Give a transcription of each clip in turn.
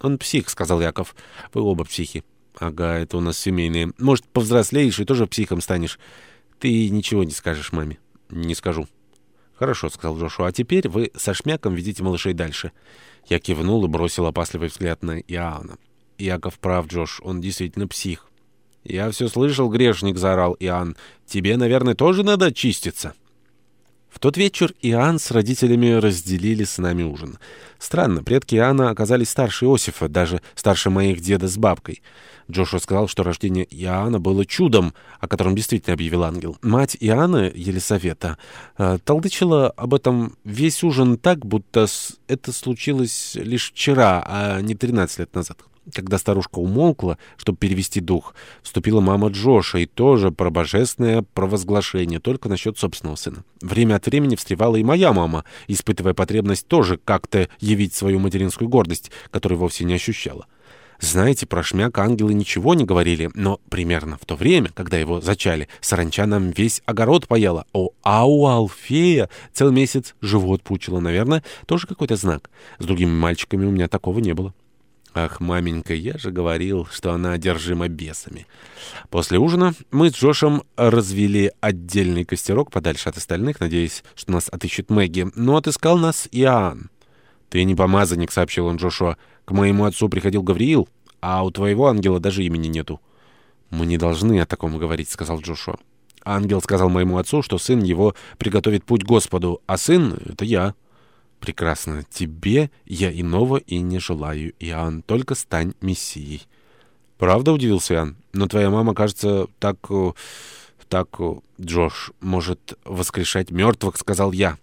«Он псих», — сказал Яков. «Вы оба психи». «Ага, это у нас семейные. Может, повзрослеешь и тоже психом станешь. Ты ничего не скажешь маме». «Не скажу». «Хорошо», — сказал Джошуа. «А теперь вы со шмяком ведите малышей дальше». Я кивнул и бросил опасливый взгляд на Иоанна. «Яков прав, Джош. Он действительно псих». «Я все слышал, грешник», — заорал Иоанн. «Тебе, наверное, тоже надо очиститься». В тот вечер Иоанн с родителями разделили с нами ужин. Странно, предки Иоанна оказались старше Иосифа, даже старше моих деда с бабкой. Джошуа сказал, что рождение Иоанна было чудом, о котором действительно объявил ангел. Мать Иоанна, Елисавета, э, толдычила об этом весь ужин так, будто это случилось лишь вчера, а не 13 лет назад. Когда старушка умолкла, чтобы перевести дух, вступила мама Джоша и тоже про божественное провозглашение, только насчет собственного сына. Время от времени встревала и моя мама, испытывая потребность тоже как-то явить свою материнскую гордость, которую вовсе не ощущала. Знаете, про шмяк ангелы ничего не говорили, но примерно в то время, когда его зачали, саранча нам весь огород поела. О, а у Алфея целый месяц живот пучила, наверное, тоже какой-то знак. С другими мальчиками у меня такого не было. Ах, маменька, я же говорил, что она одержима бесами. После ужина мы с Джошем развели отдельный костерок подальше от остальных, надеясь, что нас отыщет Мэгги, но отыскал нас Иоанн. «Ты не помазанник», — сообщил он Джошуа. «К моему отцу приходил Гавриил, а у твоего ангела даже имени нету». «Мы не должны о таком говорить», — сказал Джошуа. «Ангел сказал моему отцу, что сын его приготовит путь Господу, а сын — это я». «Прекрасно. Тебе я иного и не желаю, Иоанн. Только стань мессией». «Правда?» — удивился Иоанн. «Но твоя мама, кажется, так... Э, так... Э, Джош может воскрешать мертвых», — сказал я.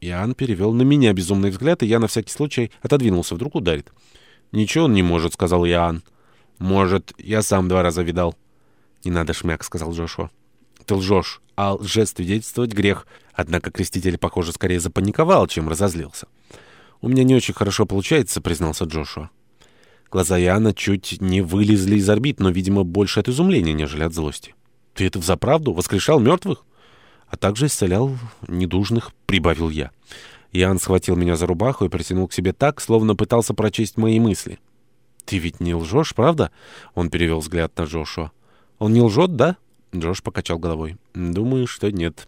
Иоанн перевел на меня безумный взгляд, и я на всякий случай отодвинулся. Вдруг ударит. «Ничего он не может», — сказал Иоанн. «Может, я сам два раза видал». «Не надо, шмяк», — сказал Джошуа. «Ты лжешь, а лжесвидетельствовать грех». Однако креститель, похоже, скорее запаниковал, чем разозлился. «У меня не очень хорошо получается», — признался Джошуа. Глаза Иоанна чуть не вылезли из орбит, но, видимо, больше от изумления, нежели от злости. «Ты это взаправду? Воскрешал мертвых?» «А также исцелял недужных», — прибавил я. Иоанн схватил меня за рубаху и притянул к себе так, словно пытался прочесть мои мысли. «Ты ведь не лжешь, правда?» Он перевел взгляд на Джошуа. «Он не лжет, да?» Джош покачал головой. «Думаю, что нет».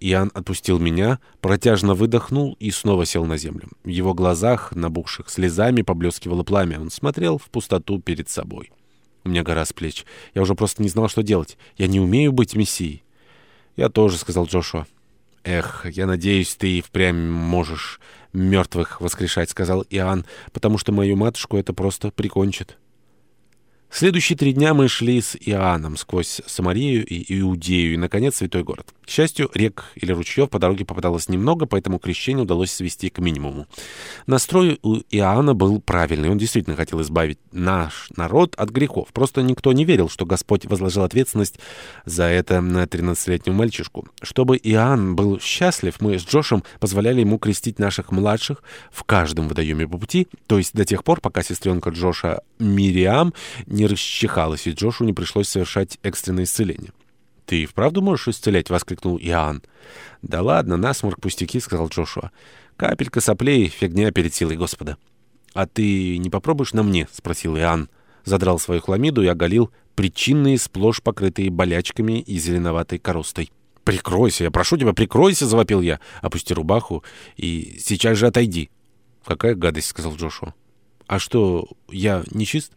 Иоанн отпустил меня, протяжно выдохнул и снова сел на землю. В его глазах, набухших слезами, поблескивало пламя. Он смотрел в пустоту перед собой. У меня гора с плеч. Я уже просто не знал, что делать. Я не умею быть мессией. «Я тоже», — сказал Джошуа. «Эх, я надеюсь, ты впрямь можешь мертвых воскрешать», — сказал Иоанн, «потому что мою матушку это просто прикончит». Следующие три дня мы шли с Иоанном сквозь Самарию и Иудею и, наконец, святой город. К счастью, рек или ручьев по дороге попадалось немного, поэтому крещение удалось свести к минимуму. Настрой у Иоанна был правильный. Он действительно хотел избавить наш народ от грехов. Просто никто не верил, что Господь возложил ответственность за это на 13-летнего мальчишку. Чтобы Иоанн был счастлив, мы с Джошем позволяли ему крестить наших младших в каждом водоеме по пути, то есть до тех пор, пока сестренка Джоша Мириам не расчихалась, и Джошу не пришлось совершать экстренное исцеление. «Ты и вправду можешь исцелять?» — воскликнул Иоанн. «Да ладно, насморк пустяки», — сказал Джошуа. «Капелька соплей — фигня перед силой Господа». «А ты не попробуешь на мне?» — спросил Иоанн. Задрал свою хламиду и оголил причинные, сплошь покрытые болячками и зеленоватой коростой. «Прикройся, я прошу тебя, прикройся!» — завопил я. «Опусти рубаху и сейчас же отойди». «Какая гадость!» — сказал Джошуа. «А что, я не чист?»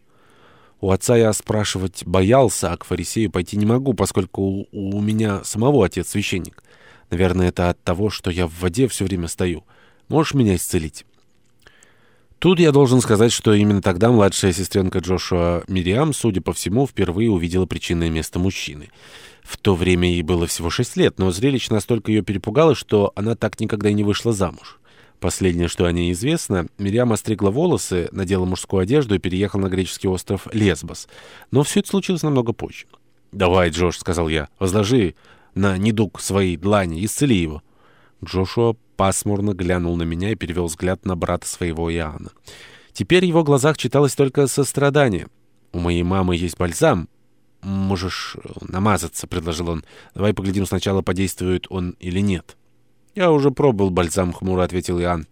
У отца я спрашивать боялся, а к фарисею пойти не могу, поскольку у, у меня самого отец священник. Наверное, это от того, что я в воде все время стою. Можешь меня исцелить?» Тут я должен сказать, что именно тогда младшая сестренка Джошуа Мириам, судя по всему, впервые увидела причинное место мужчины. В то время ей было всего шесть лет, но зрелище настолько ее перепугало, что она так никогда и не вышла замуж. Последнее, что о ней известно, Мирьям остригла волосы, надела мужскую одежду и переехала на греческий остров Лесбос. Но все это случилось намного позже. «Давай, Джош», — сказал я, — «возложи на недуг своей длани, исцели его». Джошуа пасмурно глянул на меня и перевел взгляд на брата своего Иоанна. Теперь в его глазах читалось только сострадание. «У моей мамы есть бальзам. Можешь намазаться», — предложил он. «Давай поглядим сначала, подействует он или нет». «Я уже пробовал бальзам», — хмуро ответил Иоанн.